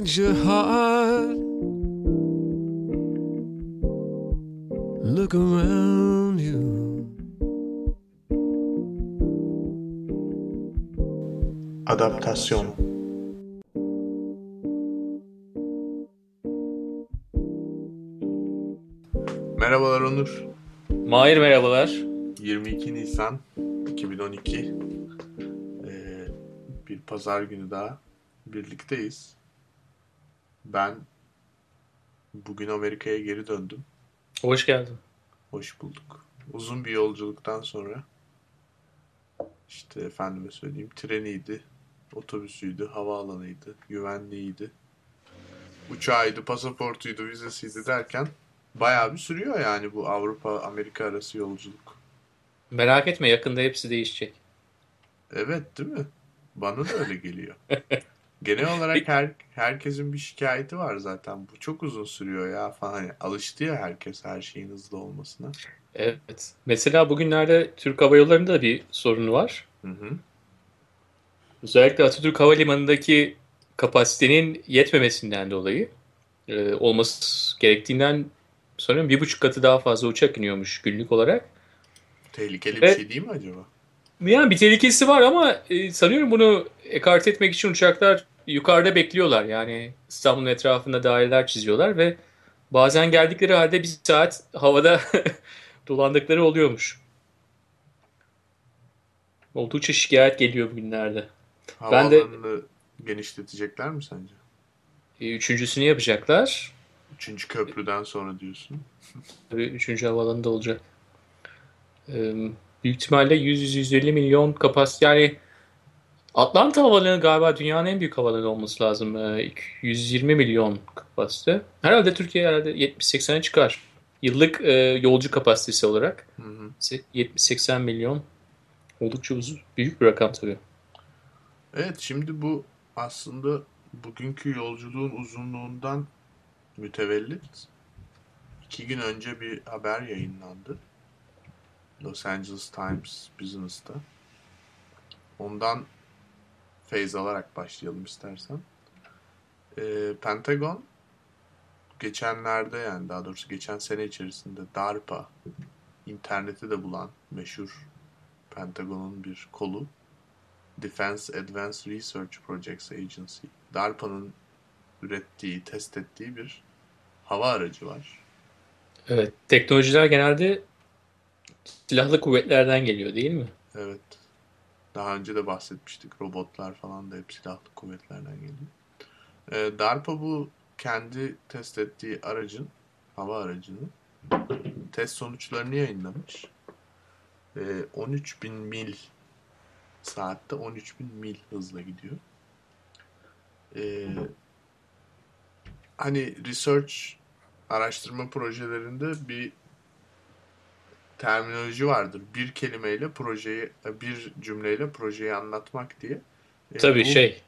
change your heart. Look around you. Adaptasyon Merhabalar Onur. Mahir merhabalar. 22 Nisan 2012. Ee, bir pazar günü daha birlikteyiz. Ben bugün Amerika'ya geri döndüm. Hoş geldin. Hoş bulduk. Uzun bir yolculuktan sonra işte efendime söyleyeyim treniydi, otobüsüydü, havaalanıydı, güvenliğiydi, uçağıydı, pasaportuydu, vizesiydi derken bayağı bir sürüyor yani bu Avrupa-Amerika arası yolculuk. Merak etme yakında hepsi değişecek. Evet değil mi? Bana da öyle geliyor. Genel olarak her herkesin bir şikayeti var zaten. Bu çok uzun sürüyor ya falan. Hani alıştı ya herkes her şeyin hızlı olmasına. Evet. Mesela bugünlerde Türk Hava Yolları'nda da bir sorun var. Hı hı. Özellikle Atatürk Havalimanı'ndaki kapasitenin yetmemesinden dolayı e, olması gerektiğinden sanıyorum bir buçuk katı daha fazla uçak iniyormuş günlük olarak. Tehlikeli bir Evet. şey değil mi acaba? Yani bir tehlikesi var ama e, sanıyorum bunu ekart etmek için uçaklar yukarıda bekliyorlar. Yani İstanbul'un etrafında daireler çiziyorlar ve bazen geldikleri halde bir saat havada dolandıkları oluyormuş. Oldukça şikayet geliyor bugünlerde. Ben de- genişletecekler mi sence? E, Üçüncüsünü yapacaklar. Üçüncü köprüden sonra diyorsun. Tabii üçüncü havaalanında olacak. Ee, büyük ihtimalle 100-150 milyon kapasite yani Atlanta Havalimanı galiba dünyanın en büyük havalimanı olması lazım. Ee, ilk 120 milyon kapasite. Herhalde Türkiye herhalde 70-80'e çıkar. Yıllık e, yolcu kapasitesi olarak Hı hı. Se- 70-80 milyon oldukça uzun, büyük bir rakam tabii. Evet şimdi bu aslında bugünkü yolculuğun uzunluğundan mütevellit iki gün önce bir haber yayınlandı. Los Angeles Times Business'ta. Ondan feyz alarak başlayalım istersen. Ee, Pentagon geçenlerde yani daha doğrusu geçen sene içerisinde DARPA interneti de bulan meşhur Pentagon'un bir kolu Defense Advanced Research Projects Agency. DARPA'nın ürettiği, test ettiği bir hava aracı var. Evet, teknolojiler genelde silahlı kuvvetlerden geliyor değil mi? Evet. Daha önce de bahsetmiştik. Robotlar falan da hep silahlı kuvvetlerden geliyor. Ee, DARPA bu kendi test ettiği aracın, hava aracını test sonuçlarını yayınlamış. Ee, 13 bin mil saatte 13 bin mil hızla gidiyor. Ee, hani research araştırma projelerinde bir terminoloji vardır. Bir kelimeyle projeyi, bir cümleyle projeyi anlatmak diye. Ee, Tabii bu- şey,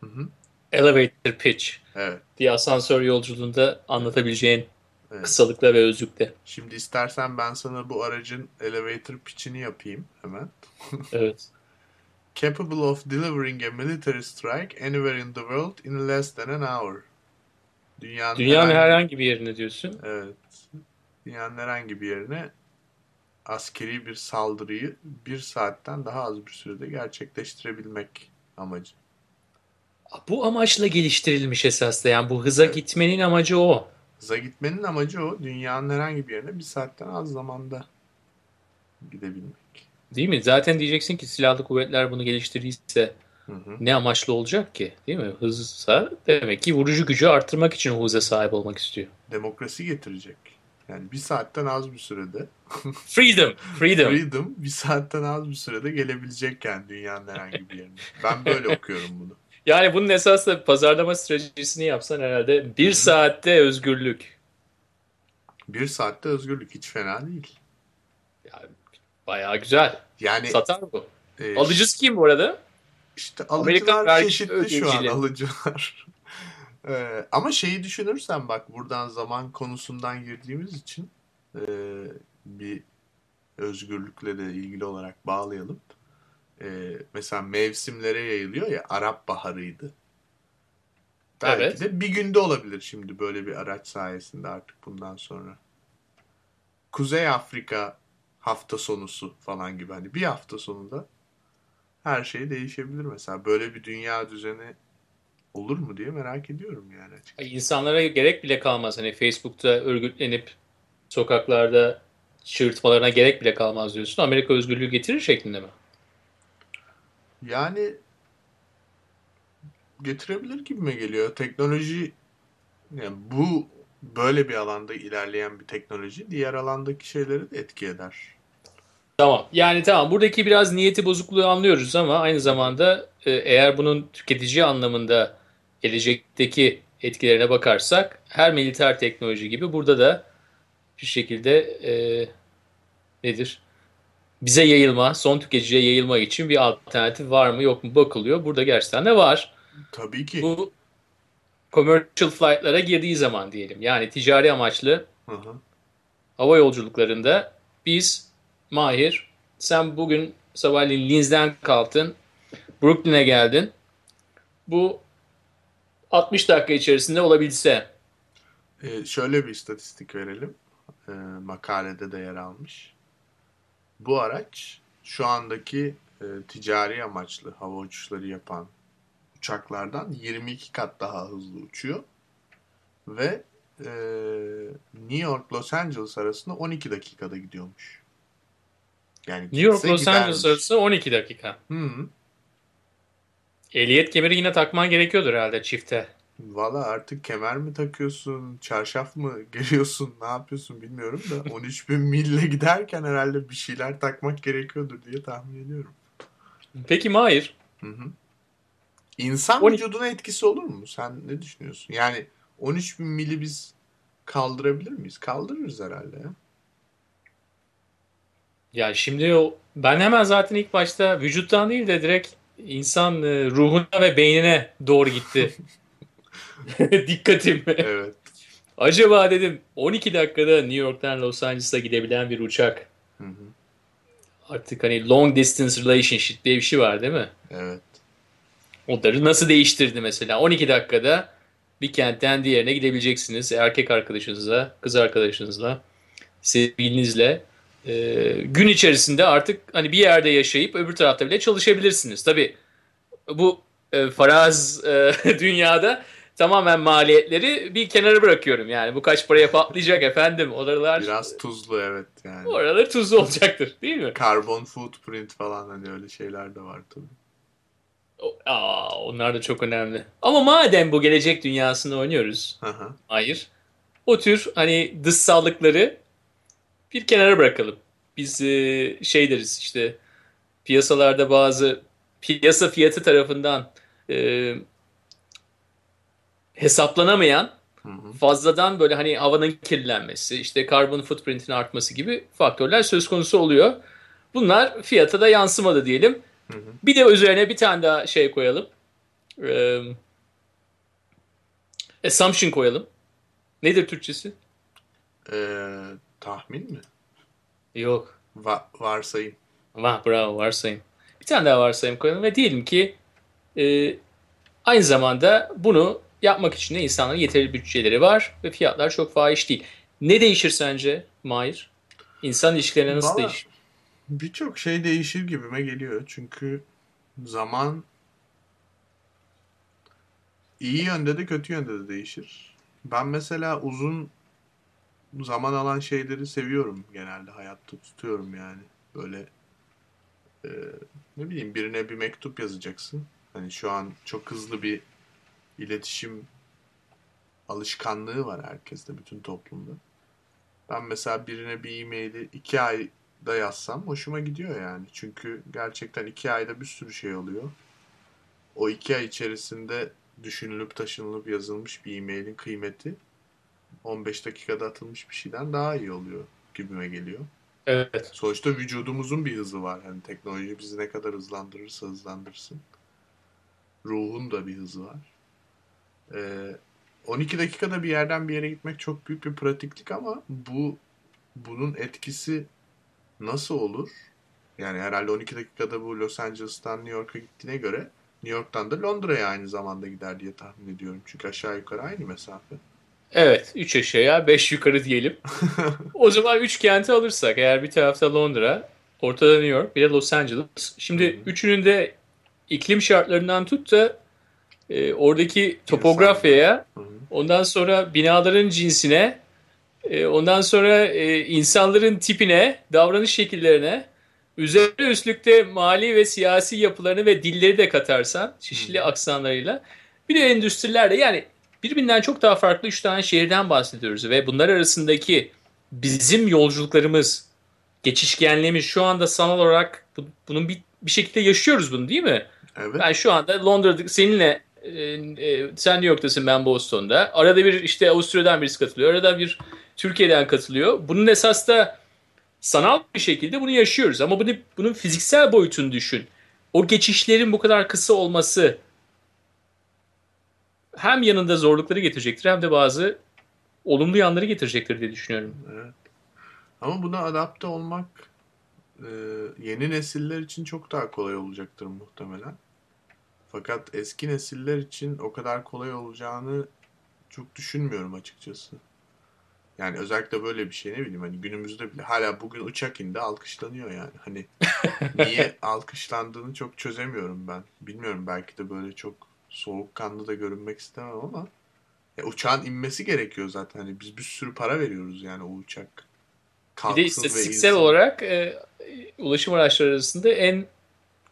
Hı hı. elevator pitch Evet, diye asansör yolculuğunda anlatabileceğin evet. kısalıkla ve özlükle. Şimdi istersen ben sana bu aracın elevator pitch'ini yapayım hemen. Evet. Capable of delivering a military strike anywhere in the world in less than an hour. Dünyanın, Dünyanın herhangi, herhangi bir yerine diyorsun. evet, dünyanın herhangi bir yerine askeri bir saldırıyı bir saatten daha az bir sürede gerçekleştirebilmek amacı. Bu amaçla geliştirilmiş esasında. Yani bu hıza Evet. gitmenin amacı o. Hıza gitmenin amacı o. Dünyanın herhangi bir yerine bir saatten az zamanda gidebilmek. Değil mi? Zaten diyeceksin ki silahlı kuvvetler bunu geliştirdiyse Hı hı. ne amaçlı olacak ki? Değil mi? Hızsa demek ki vurucu gücü arttırmak için o hıza sahip olmak istiyor. Demokrasi getirecek. Yani bir saatten az bir sürede Freedom. Freedom. Freedom bir saatten az bir sürede gelebilecekken dünyanın herhangi bir yerine. Ben böyle okuyorum bunu. Yani bunun esasında pazarlama stratejisini yapsan herhalde bir saatte özgürlük. Bir saatte özgürlük hiç fena değil. Yani bayağı güzel. Yani Satar bu. e, Alıcısı kim bu arada? işte Amerikan alıcılar vergi çeşitli şu an alıcılar. E, ama şeyi düşünürsen bak buradan zaman konusundan girdiğimiz için e, bir özgürlükle de ilgili olarak bağlayalım. E, mesela mevsimlere yayılıyor ya Arap Baharı'ydı. Belki Evet. de bir günde olabilir şimdi böyle bir araç sayesinde artık bundan sonra. Kuzey Afrika hafta sonusu falan gibi hani bir hafta sonunda her şey değişebilir mesela. Böyle bir dünya düzeni olur mu diye merak ediyorum yani açıkçası. İnsanlara gerek bile kalmaz. Hani Facebook'ta örgütlenip sokaklarda çığırtmalarına gerek bile kalmaz diyorsun. Amerika özgürlüğü getirir şeklinde mi? Yani getirebilir gibime geliyor. Teknoloji yani bu böyle bir alanda ilerleyen bir teknoloji diğer alandaki şeyleri de etki eder. Tamam. Yani tamam buradaki biraz niyeti bozukluğu anlıyoruz ama aynı zamanda e, eğer bunun tüketici anlamında gelecekteki etkilerine bakarsak her militer teknoloji gibi burada da bir şekilde e, nedir? Bize yayılma, son tüketiciye yayılma için bir alternatif var mı yok mu bakılıyor. Burada gerçekten de var. Tabii ki. Bu commercial flight'lara girdiği zaman diyelim. Yani ticari amaçlı Hı hı. hava yolculuklarında biz Mahir sen bugün sabahleyin Linz'den kalktın Brooklyn'e geldin. Bu 60 dakika içerisinde olabilse Ee, şöyle bir istatistik verelim. Ee, makalede de yer almış. Bu araç şu andaki e, ticari amaçlı hava uçuşları yapan uçaklardan 22 kat daha hızlı uçuyor. Ve e, New York Los Angeles arasında 12 dakikada gidiyormuş. Yani New York Los Angeles gidermiş. arası 12 dakika. Hı hı. Ehliyet kemeri yine takman gerekiyordur herhalde çifte. Valla artık kemer mi takıyorsun, çarşaf mı geriyorsun, ne yapıyorsun bilmiyorum da 13 bin mille giderken herhalde bir şeyler takmak gerekiyordur diye tahmin ediyorum. Peki Mahir Hı hı. İnsan 12 vücuduna etkisi olur mu? Sen ne düşünüyorsun? Yani 13 bin mili biz kaldırabilir miyiz? Kaldırırız herhalde ya. ya şimdi o ben hemen zaten ilk başta vücuttan değil de direkt insan e, ruhuna ve beynine doğru gitti. Dikkatim. Evet. Acaba dedim 12 dakikada New York'tan Los Angeles'a gidebilen bir uçak. Hı hı. Artık hani long distance relationship diye bir şey var değil mi? Evet. Onları nasıl değiştirdi mesela? 12 dakikada bir kentten diğerine gidebileceksiniz. Erkek arkadaşınızla, kız arkadaşınızla, sevgilinizle. Ee, gün içerisinde artık hani bir yerde yaşayıp öbür tarafta bile çalışabilirsiniz. Tabii bu e, faraz e, dünyada tamamen maliyetleri bir kenara bırakıyorum. Yani bu kaç paraya patlayacak efendim. Oralar, Biraz tuzlu evet yani. oralar tuzlu olacaktır değil mi? Karbon footprint falan hani öyle şeyler de var tabii. Aa, onlar da çok önemli. Ama madem bu gelecek dünyasında oynuyoruz, hı. hayır. O tür hani dışsallıkları bir kenara bırakalım. Biz e, şey deriz işte piyasalarda bazı piyasa fiyatı tarafından e, hesaplanamayan Hı hı. fazladan böyle hani havanın kirlenmesi, işte karbon footprint'in artması gibi faktörler söz konusu oluyor. Bunlar fiyata da yansımadı diyelim. Hı hı. Bir de üzerine bir tane daha şey koyalım. Ee, assumption koyalım. Nedir Türkçesi? Ee, tahmin mi? Yok. Va- varsayım. Vah bravo varsayım. Bir tane daha varsayım koyalım ve diyelim ki e, aynı zamanda bunu yapmak için de insanların yeterli bütçeleri var ve fiyatlar çok fahiş değil. Ne değişir sence Mahir? İnsan ilişkilerine nasıl Valla- değişir? Birçok şey değişir gibime geliyor. Çünkü zaman iyi yönde de kötü yönde de değişir. Ben mesela uzun zaman alan şeyleri seviyorum genelde hayatta tutuyorum yani. Böyle e, ne bileyim birine bir mektup yazacaksın. Hani şu an çok hızlı bir iletişim alışkanlığı var herkeste, bütün toplumda. Ben mesela birine bir e-maili iki ayda yazsam hoşuma gidiyor yani. Çünkü gerçekten iki ayda bir sürü şey oluyor. O iki ay içerisinde düşünülüp taşınılıp yazılmış bir e-mailin kıymeti 15 dakikada atılmış bir şeyden daha iyi oluyor gibime geliyor. Evet. Sonuçta vücudumuzun bir hızı var. Hani teknoloji bizi ne kadar hızlandırırsa hızlandırsın. Ruhun da bir hızı var. Ee, 12 dakikada bir yerden bir yere gitmek çok büyük bir pratiklik ama bu bunun etkisi nasıl olur? Yani herhalde 12 dakikada bu Los Angeles'tan New York'a gittiğine göre New York'tan da Londra'ya aynı zamanda gider diye tahmin ediyorum. Çünkü aşağı yukarı aynı mesafe. Evet 3 aşağıya 5 yukarı diyelim. o zaman 3 kenti alırsak eğer bir tarafta Londra, ortada New York bir de Los Angeles. Şimdi Hı hı. üçünün de iklim şartlarından tut da e, oradaki topografyaya Hı hı. ondan sonra binaların cinsine e, ondan sonra e, insanların tipine, davranış şekillerine üzerine üstlükte mali ve siyasi yapılarını ve dilleri de katarsan çeşitli Hı. aksanlarıyla bir de endüstrilerle yani birbirinden çok daha farklı üç tane şehirden bahsediyoruz ve bunlar arasındaki bizim yolculuklarımız, geçişkenliğimiz şu anda sanal olarak bu- bunun bir, bir şekilde yaşıyoruz bunu değil mi? Evet. Ben şu anda Londra'da seninle e, e, sen New York'tasın ben Boston'da. Arada bir işte Avusturya'dan birisi katılıyor. Arada bir Türkiye'den katılıyor. Bunun esas da sanal bir şekilde bunu yaşıyoruz. Ama bunu, bunun fiziksel boyutunu düşün. O geçişlerin bu kadar kısa olması hem yanında zorlukları getirecektir hem de bazı olumlu yanları getirecektir diye düşünüyorum. Evet. Ama buna adapte olmak e, yeni nesiller için çok daha kolay olacaktır muhtemelen. Fakat eski nesiller için o kadar kolay olacağını çok düşünmüyorum açıkçası. Yani özellikle böyle bir şey ne bileyim hani günümüzde bile hala bugün uçak indi alkışlanıyor yani. Hani niye alkışlandığını çok çözemiyorum ben. Bilmiyorum belki de böyle çok soğukkanlı da görünmek istemem ama ya uçağın inmesi gerekiyor zaten. Hani biz bir sürü para veriyoruz yani o uçak. Bir Kalksın de ve istatistiksel olarak e, ulaşım araçları arasında en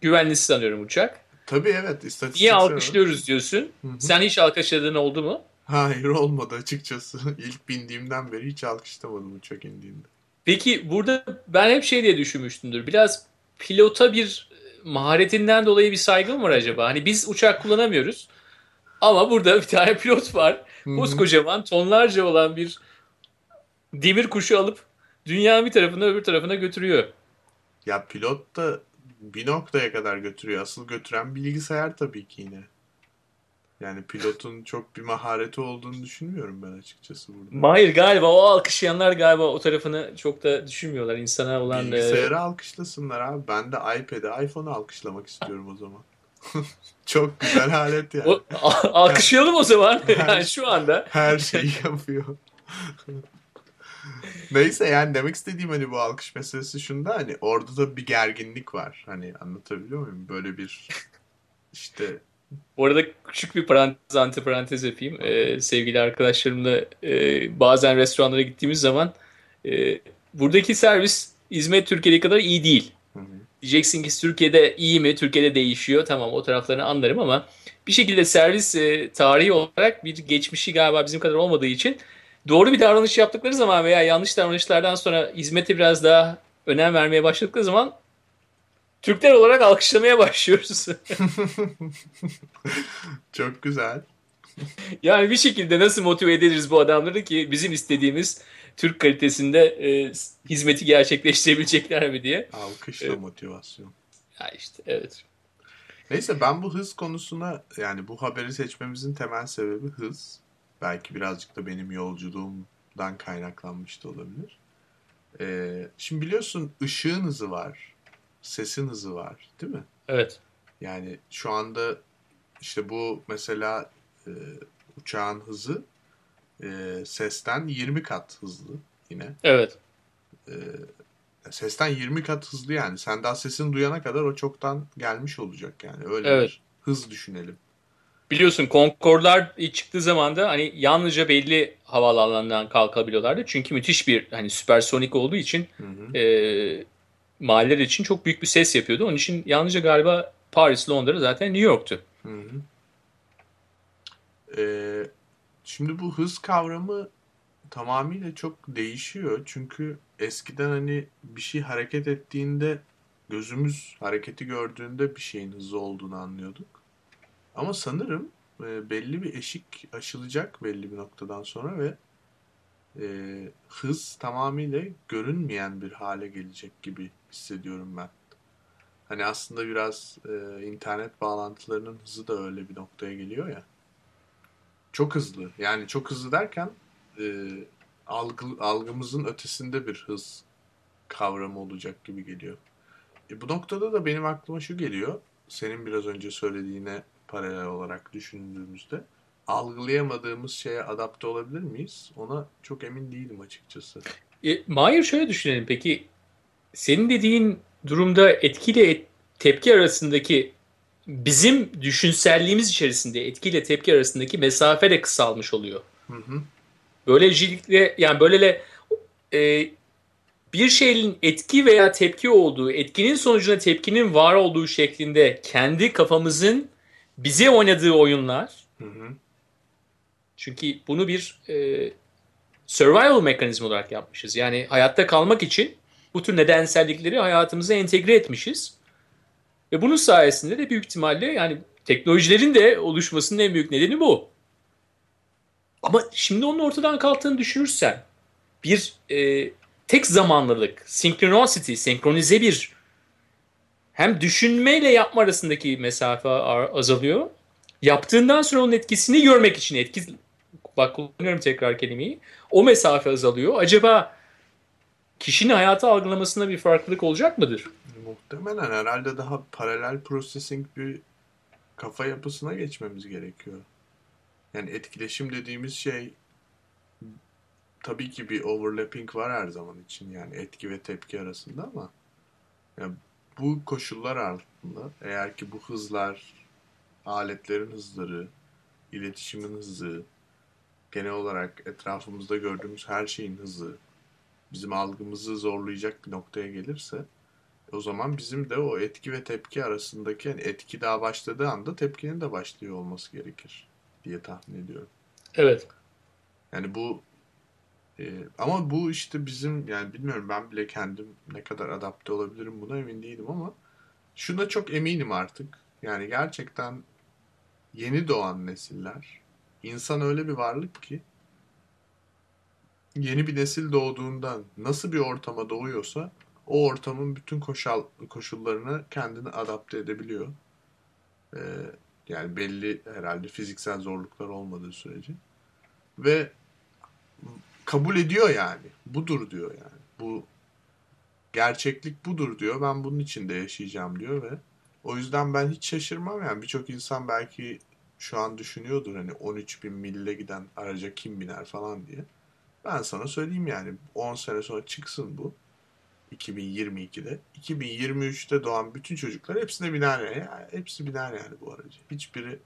güvenlisi sanıyorum uçak. Tabii evet istatistiksel Niye olarak. alkışlıyoruz diyorsun? Hı hı. Sen hiç alkışladığın oldu mu? Hayır olmadı açıkçası. İlk bindiğimden beri hiç alkışlamadım uçak indiğinde. Peki burada ben hep şey diye düşünmüştümdür. Biraz pilota bir maharetinden dolayı bir saygı mı var acaba? Hani biz uçak kullanamıyoruz. Ama burada bir tane pilot var. Koskocaman tonlarca olan bir demir kuşu alıp dünyanın bir tarafına öbür tarafına götürüyor. Ya pilot da bir noktaya kadar götürüyor. Asıl götüren bilgisayar tabii ki yine. Yani pilotun çok bir mahareti olduğunu düşünmüyorum ben açıkçası burada. Hayır galiba o alkışlayanlar galiba o tarafını çok da düşünmüyorlar. insana olan e, Bilgisayarı alkışlasınlar abi. Ben de iPad'i, iPhone'u alkışlamak istiyorum o zaman. Çok güzel alet yani. o, alkışlayalım o zaman. yani şu anda. Her şeyi yapıyor. Neyse yani demek istediğim hani bu alkış meselesi şunda hani orada da bir gerginlik var. Hani anlatabiliyor muyum? Böyle bir işte Bu arada küçük bir parantez, antiparantez yapayım. Ee, sevgili arkadaşlarımla e, bazen restoranlara gittiğimiz zaman e, buradaki servis hizmet Türkiye'deki kadar iyi değil. Hı hı. Diyeceksin ki Türkiye'de iyi mi? Türkiye'de değişiyor. Tamam o taraflarını anlarım ama bir şekilde servis e, tarihi olarak bir geçmişi galiba bizim kadar olmadığı için doğru bir davranış yaptıkları zaman veya yanlış davranışlardan sonra hizmete biraz daha önem vermeye başladıkları zaman Türkler olarak alkışlamaya başlıyoruz. çok güzel. Yani bir şekilde nasıl motive ederiz bu adamları ki bizim istediğimiz Türk kalitesinde e, hizmeti gerçekleştirebilecekler mi diye. Alkışla Evet. motivasyon. Ya işte evet. Neyse ben bu hız konusuna yani bu haberi seçmemizin temel sebebi hız. Belki birazcık da benim yolculuğumdan kaynaklanmış da olabilir. Ee, şimdi biliyorsun ışığın hızı var. Sesin hızı var değil mi? Evet. Yani şu anda işte bu mesela e, uçağın hızı e, sesten 20 kat hızlı yine. Evet. E, sesten 20 kat hızlı yani. Sen daha sesini duyana kadar o çoktan gelmiş olacak yani. Öyle Evet. bir hız düşünelim. Biliyorsun Concorde'lar ilk çıktığı zaman da hani yalnızca belli havaalanlarından kalkabiliyorlardı. Çünkü müthiş bir hani süpersonik olduğu için Hı hı. e, mahalleler için çok büyük bir ses yapıyordu. Onun için yalnızca galiba Paris, Londra zaten New York'tu. Hı hı. Ee, şimdi bu hız kavramı tamamıyla çok değişiyor. Çünkü eskiden hani bir şey hareket ettiğinde gözümüz hareketi gördüğünde bir şeyin hızlı olduğunu anlıyorduk. Ama sanırım e, belli bir eşik aşılacak belli bir noktadan sonra ve e, hız tamamıyla görünmeyen bir hale gelecek gibi hissediyorum ben. Hani aslında biraz e, internet bağlantılarının hızı da öyle bir noktaya geliyor ya. Çok hızlı. Yani çok hızlı derken e, algı, algımızın ötesinde bir hız kavramı olacak gibi geliyor. E, bu noktada da benim aklıma şu geliyor. senin biraz önce söylediğine paralel olarak düşündüğümüzde algılayamadığımız şeye adapte olabilir miyiz? Ona çok emin değilim açıkçası. E, Mahir şöyle düşünelim. Peki senin dediğin durumda etkiyle et- tepki arasındaki bizim düşünselliğimiz içerisinde etkiyle tepki arasındaki mesafe de kısalmış oluyor. Hı hı. Böylelikle yani böylele e, bir şeyin etki veya tepki olduğu, etkinin sonucunda tepkinin var olduğu şeklinde kendi kafamızın bize oynadığı oyunlar Hı hı. Çünkü bunu bir e, survival mekanizma olarak yapmışız. Yani hayatta kalmak için bu tür nedensellikleri hayatımıza entegre etmişiz. Ve bunun sayesinde de büyük ihtimalle yani teknolojilerin de oluşmasının en büyük nedeni bu. Ama şimdi onun ortadan kalktığını düşünürsen bir e, tek zamanlılık, synchronicity, senkronize bir hem düşünmeyle yapma arasındaki mesafe azalıyor. Yaptığından sonra onun etkisini görmek için etki bak kullanıyorum tekrar kelimeyi. O mesafe azalıyor. Acaba kişinin hayatı algılamasında bir farklılık olacak mıdır? Muhtemelen herhalde daha paralel processing bir kafa yapısına geçmemiz gerekiyor. Yani etkileşim dediğimiz şey tabii ki bir overlapping var her zaman için yani etki ve tepki arasında ama ya bu koşullar altında eğer ki bu hızlar aletlerin hızları, iletişimin hızı, genel olarak etrafımızda gördüğümüz her şeyin hızı bizim algımızı zorlayacak bir noktaya gelirse o zaman bizim de o etki ve tepki arasındaki yani etki daha başladığı anda tepkinin de başlıyor olması gerekir diye tahmin ediyorum. Evet. Yani bu e, ama bu işte bizim yani bilmiyorum ben bile kendim ne kadar adapte olabilirim buna emin değilim ama şuna çok eminim artık. Yani gerçekten yeni doğan nesiller insan öyle bir varlık ki yeni bir nesil doğduğunda nasıl bir ortama doğuyorsa o ortamın bütün koşal, koşullarına kendini adapte edebiliyor. Ee, yani belli herhalde fiziksel zorluklar olmadığı sürece. Ve kabul ediyor yani. Budur diyor yani. Bu gerçeklik budur diyor. Ben bunun içinde yaşayacağım diyor ve o yüzden ben hiç şaşırmam yani. Birçok insan belki şu an düşünüyordur hani 13 bin mille giden araca kim biner falan diye. Ben sana söyleyeyim yani 10 sene sonra çıksın bu. 2022'de. 2023'te doğan bütün çocuklar hepsine biner yani. Hepsi biner yani bu aracı. Hiçbiri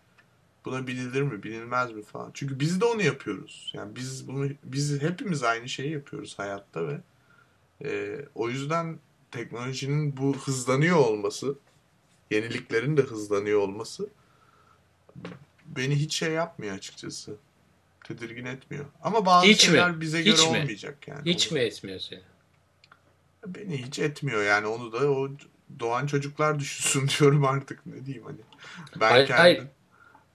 buna binilir mi, binilmez mi falan. Çünkü biz de onu yapıyoruz. Yani biz bunu biz hepimiz aynı şeyi yapıyoruz hayatta ve e, o yüzden teknolojinin bu hızlanıyor olması, yeniliklerin de hızlanıyor olması beni hiç şey yapmıyor açıkçası. Tedirgin etmiyor. Ama bazı Hiç mi? şeyler bize göre Hiç mi? olmayacak yani. Hiç mi etmiyor seni? Beni hiç etmiyor yani onu da o doğan çocuklar düşünsün diyorum artık ne diyeyim hani. Ben Hayır, kendim hayır.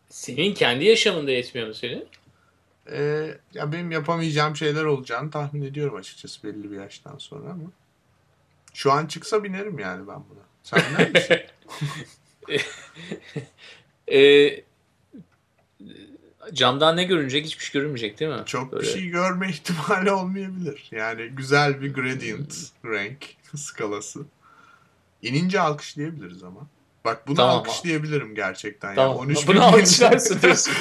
Senin kendi yaşamında etmiyor mu seni? Ee, ya benim yapamayacağım şeyler olacağını tahmin ediyorum açıkçası belli bir yaştan sonra ama şu an çıksa binerim yani ben buna. Sen ne misin? Ee, camdan ne görünecek? Hiçbir şey görünmeyecek değil mi? Çok Böyle. bir şey görme ihtimali olmayabilir. Yani güzel bir gradient rank skalası. İnince alkışlayabiliriz ama. Bak bunu Tamam. alkışlayabilirim gerçekten. Tamam. Yani 13 Bunu alkışlarsın diyorsun.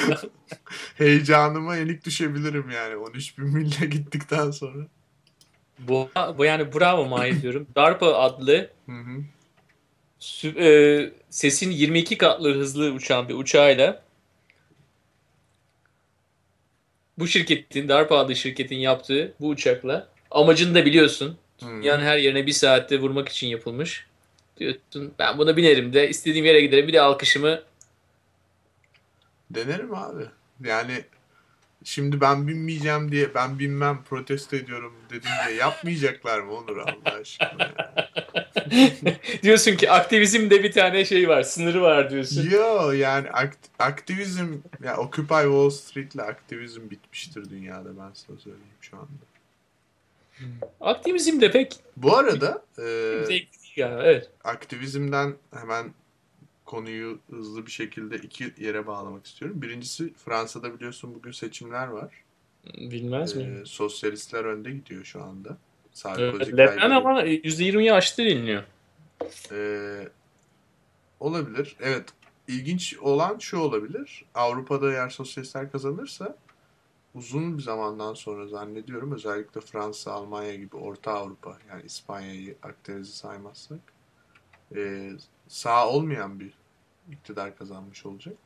Heyecanıma yenik düşebilirim yani 13 bin mille gittikten sonra. bu, bu yani bravo Mahir diyorum. DARPA adlı Hı hı. sü- e, sesin 22 katlı hızlı uçan bir uçağıyla bu şirketin, DARPA adlı şirketin yaptığı bu uçakla amacını da biliyorsun. Hı. Yani her yerine bir saatte vurmak için yapılmış. Diyorsun ben buna binerim de istediğim yere giderim bir de alkışımı Denerim abi. Yani şimdi ben binmeyeceğim diye ben binmem protesto ediyorum dedim diye yapmayacaklar mı Onur Allah aşkına diyorsun ki aktivizmde bir tane şey var, sınırı var diyorsun. Yo yani akt- aktivizm ya Occupy Wall Street'le aktivizm bitmiştir dünyada ben sana söyleyeyim şu anda. Aktivizm de pek Bu arada e, ya. Evet. aktivizmden hemen konuyu hızlı bir şekilde iki yere bağlamak istiyorum. Birincisi Fransa'da biliyorsun bugün seçimler var. Bilmez E, miyim? sosyalistler önde gidiyor şu anda. Sarkozy Le Pen ama %20'yi aştı deniliyor. Ee, olabilir. Evet. İlginç olan şu olabilir. Avrupa'da eğer sosyalistler kazanırsa uzun bir zamandan sonra zannediyorum özellikle Fransa, Almanya gibi Orta Avrupa yani İspanya'yı Akdeniz'i saymazsak e, sağ olmayan bir iktidar kazanmış olacak.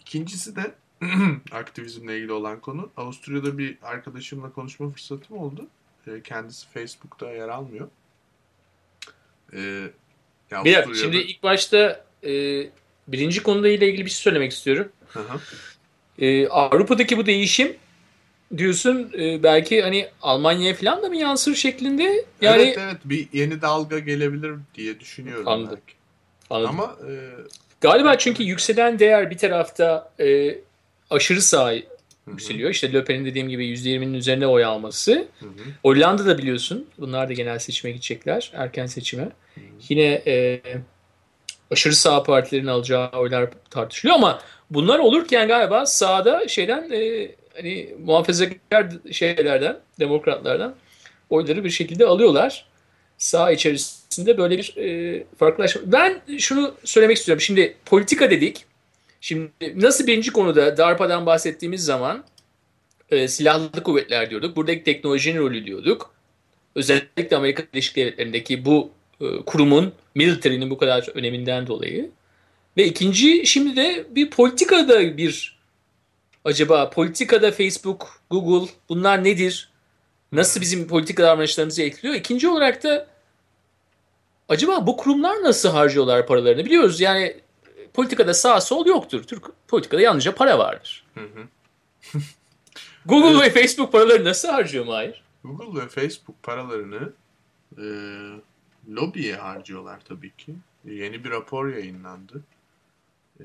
İkincisi de aktivizmle ilgili olan konu. Avusturya'da bir arkadaşımla konuşma fırsatım oldu. E, kendisi Facebook'ta yer almıyor. E, ya Bir Avusturya'da- şimdi ilk başta e, birinci konuda ile ilgili bir şey söylemek istiyorum. Hı hı. E, Avrupa'daki bu değişim diyorsun e, belki hani Almanya'ya falan da mı yansır şeklinde? Yani evet evet bir yeni dalga gelebilir diye düşünüyorum. Anladım. belki. Anladım. Ama e, Galiba çünkü yükselen değer bir tarafta e, aşırı sağ hı hı, yükseliyor. İşte Le Pen'in dediğim gibi %20'nin üzerine oy alması. hı hı, Hollanda'da biliyorsun. Bunlar da genel seçime gidecekler. Erken seçime. hı hı. Yine e, aşırı sağ partilerin alacağı oylar tartışılıyor ama bunlar olurken galiba sağda şeyden e, hani muhafazakar şeylerden, demokratlardan oyları bir şekilde alıyorlar. Sağ içerisinde böyle bir e, farklılaşma. Ben şunu söylemek istiyorum. Şimdi politika dedik. Şimdi nasıl birinci konuda DARPA'dan bahsettiğimiz zaman e, silahlı kuvvetler diyorduk. Buradaki teknolojinin rolü diyorduk. Özellikle Amerika Birleşik Devletleri'ndeki bu e, kurumun, military'nin bu kadar öneminden dolayı. Ve ikinci şimdi de bir politikada bir acaba politikada Facebook, Google bunlar nedir? Nasıl bizim politika davranışlarımızı etkiliyor? İkinci olarak da acaba bu kurumlar nasıl harcıyorlar paralarını? Biliyoruz yani politikada sağ sol yoktur. Türk politikada yalnızca para vardır. Hı hı. Google ve Facebook paraları nasıl harcıyor Mahir? Google ve Facebook paralarını e, lobiye harcıyorlar tabii ki. Yeni bir rapor yayınlandı. E,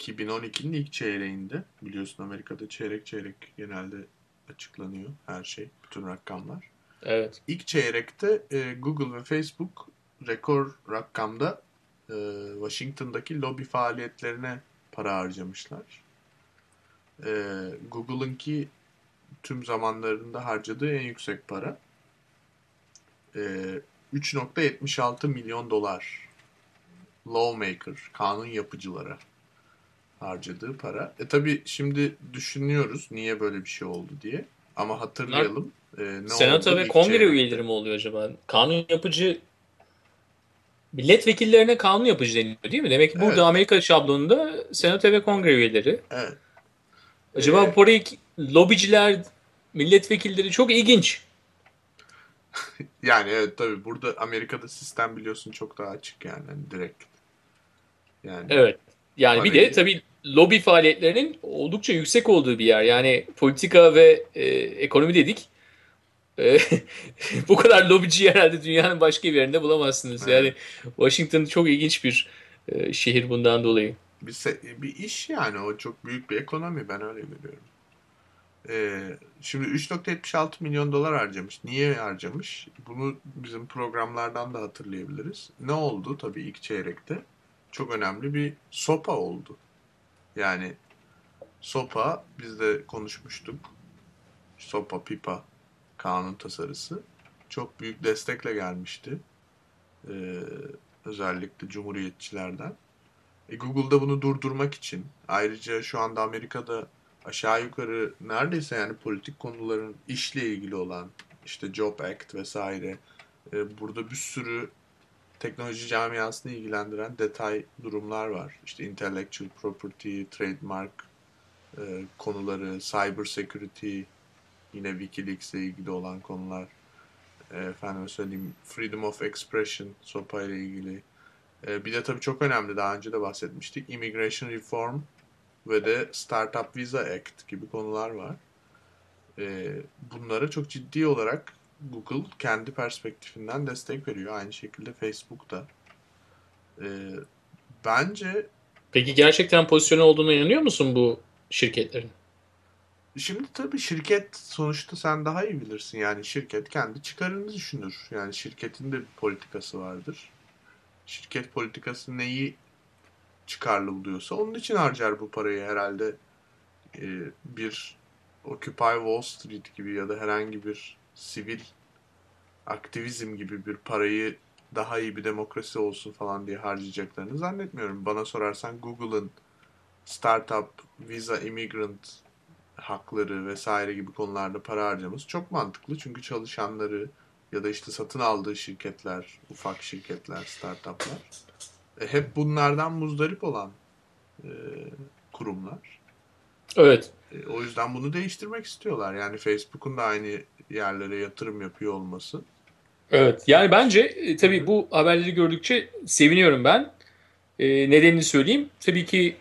2012'nin ilk çeyreğinde biliyorsun Amerika'da çeyrek çeyrek genelde açıklanıyor her şey, bütün rakamlar. Evet. İlk çeyrekte e, Google ve Facebook rekor rakamda e, Washington'daki lobi faaliyetlerine para harcamışlar. E, Google'ınki tüm zamanlarında harcadığı en yüksek para. E, 3.76 milyon dolar. Lawmaker, kanun yapıcılara harcadığı para. E tabi şimdi düşünüyoruz niye böyle bir şey oldu diye. Ama hatırlayalım. e, ne Senato ve kongre üyeleri mi oluyor acaba? Kanun yapıcı milletvekillerine kanun yapıcı deniliyor değil mi? Demek ki burada Evet. Amerika şablonunda senato ve kongre üyeleri. Evet. Acaba Ee, parayı lobiciler, milletvekilleri çok ilginç. Yani evet tabii burada Amerika'da sistem biliyorsun çok daha açık yani hani direkt. Yani Evet. Yani bir de Parayı- tabii lobi faaliyetlerinin oldukça yüksek olduğu bir yer. Yani politika ve e, ekonomi dedik. E, bu kadar lobici herhalde dünyanın başka bir yerinde bulamazsınız. Evet. Yani Washington çok ilginç bir e, şehir bundan dolayı. bir, bir iş yani o çok büyük bir ekonomi ben öyle görüyorum. Ee, şimdi 3.76 milyon dolar harcamış. Niye harcamış? Bunu bizim programlardan da hatırlayabiliriz. Ne oldu tabii ilk çeyrekte? Çok önemli bir sopa oldu. Yani sopa biz de konuşmuştuk. Sopa pipa kanun tasarısı çok büyük destekle gelmişti. Ee, özellikle cumhuriyetçilerden. E, Google'da bunu durdurmak için ayrıca şu anda Amerika'da aşağı yukarı neredeyse yani politik konuların işle ilgili olan işte Job Act vesaire e, burada bir sürü teknoloji camiasını ilgilendiren detay durumlar var. İşte intellectual property, trademark e, konuları, cyber security yine WikiLeaks ile ilgili olan konular. E, efendim söyleyeyim freedom of expression SOPA ile ilgili ee, Bir de tabii çok önemli daha önce de bahsetmiştik. Immigration Reform ve de Startup Visa Act gibi konular var. Ee, Bunlara çok ciddi olarak Google kendi perspektifinden destek veriyor. Aynı şekilde Facebook da. Ee, Bence Peki gerçekten pozisyonu olduğuna inanıyor musun bu şirketlerin? Şimdi tabii şirket sonuçta sen daha iyi bilirsin. Yani şirket kendi çıkarını düşünür. Yani şirketin de bir politikası vardır. Şirket politikası neyi çıkarlı buluyorsa onun için harcar bu parayı herhalde. Ee, bir Occupy Wall Street gibi ya da herhangi bir sivil aktivizm gibi bir parayı daha iyi bir demokrasi olsun falan diye harcayacaklarını zannetmiyorum. Bana sorarsan Google'ın startup, visa, immigrant hakları vesaire gibi konularda para harcaması çok mantıklı. Çünkü çalışanları ya da işte satın aldığı şirketler, ufak şirketler, startuplar e, hep bunlardan muzdarip olan e, kurumlar. Evet. E, o yüzden bunu değiştirmek istiyorlar. Yani Facebook'un da aynı yerlere yatırım yapıyor olması. Evet. Yani bence e, tabii bu haberleri gördükçe seviniyorum ben. E, nedenini söyleyeyim. Tabii ki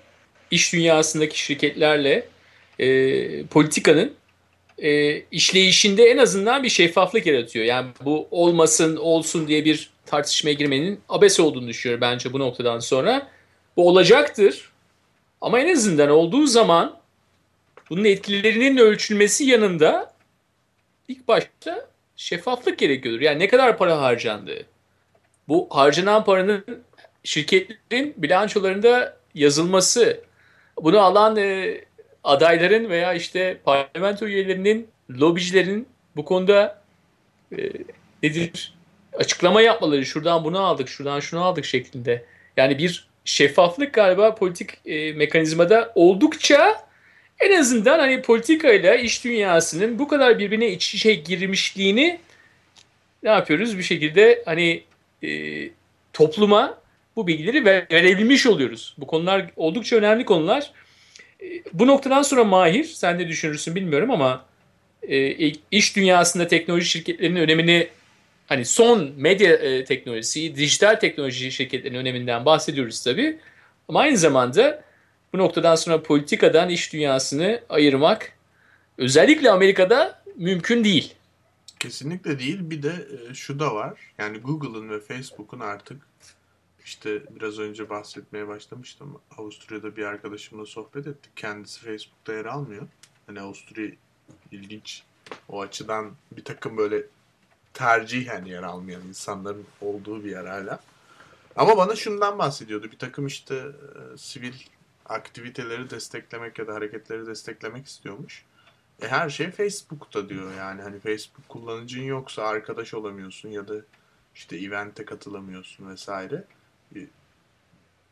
iş dünyasındaki şirketlerle e, politikanın e, işleyişinde en azından bir şeffaflık yaratıyor. Yani bu olmasın olsun diye bir tartışmaya girmenin abes olduğunu düşünüyorum bence bu noktadan sonra. Bu olacaktır. Ama en azından olduğu zaman bunun etkilerinin ölçülmesi yanında ilk başta şeffaflık gerekiyordur. Yani ne kadar para harcandığı. Bu harcanan paranın şirketlerin bilançolarında yazılması. Bunu alan e, adayların veya işte parlamento üyelerinin, lobicilerin bu konuda e, nedir açıklama yapmaları. Şuradan bunu aldık, şuradan şunu aldık şeklinde. Yani bir şeffaflık galiba politik e, mekanizmada oldukça en azından hani politikayla iş dünyasının bu kadar birbirine iç içe girmişliğini ne yapıyoruz? Bir şekilde hani e, topluma bu bilgileri verebilmiş oluyoruz. Bu konular oldukça önemli konular. E, bu noktadan sonra Mahir, sen ne düşünürsün bilmiyorum ama e, iş dünyasında teknoloji şirketlerinin önemini hani son medya e, teknolojisi, dijital teknoloji şirketlerinin öneminden bahsediyoruz tabii. Ama aynı zamanda bu noktadan sonra politikadan iş dünyasını ayırmak özellikle Amerika'da mümkün değil. Kesinlikle değil. Bir de e, şu da var. Yani Google'ın ve Facebook'un artık işte biraz önce bahsetmeye başlamıştım. Avusturya'da bir arkadaşımla sohbet ettik. Kendisi Facebook'ta yer almıyor. Hani Avusturya ilginç. O açıdan bir takım böyle tercihen yer almayan insanların olduğu bir yer hala. Ama bana şundan bahsediyordu. Bir takım işte e, sivil aktiviteleri desteklemek ya da hareketleri desteklemek istiyormuş. E her şey Facebook'ta diyor yani. Hani Facebook kullanıcın yoksa arkadaş olamıyorsun ya da işte event'e katılamıyorsun vesaire.